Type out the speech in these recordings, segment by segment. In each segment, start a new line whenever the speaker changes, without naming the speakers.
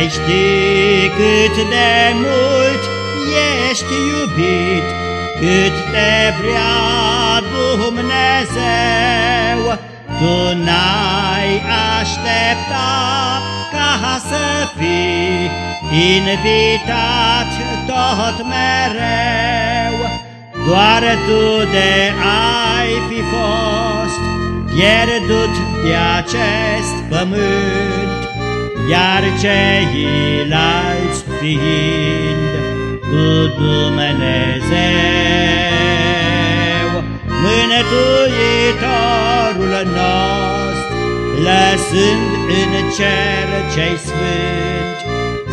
De-ai ști cât de mult ești iubit, Cât te vrea Dumnezeu, Tu n-ai așteptat ca să fii invitat tot mereu. Doar tu de ai fi fost pierdut de acest pământ, iar ceilalți fiind cu Dumnezeu, Mântuitorul nostru, lăsând în cer cei sfânt,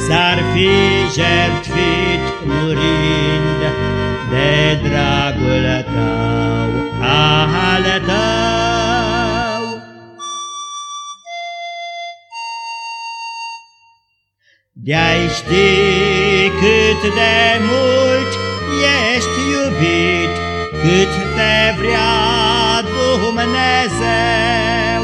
s-ar fi jertfit murind de dragul tău, De-ai ști cât de mult ești iubit, Cât te vrea Dumnezeu,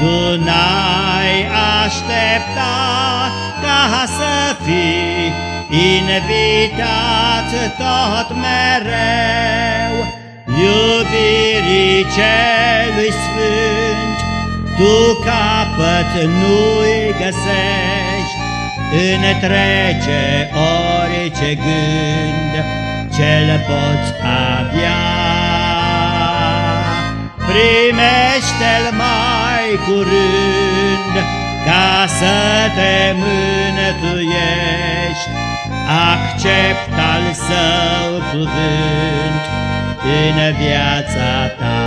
Tu n-ai așteptat ca să fii invitat tot mereu. Iubirii celui sfânt, Tu capăt nu-i găsești, Întrece orice gând ce-l poți avea. Primește-l mai curând ca să te mânătuiești, Accept al său cuvânt în viața ta, a ta.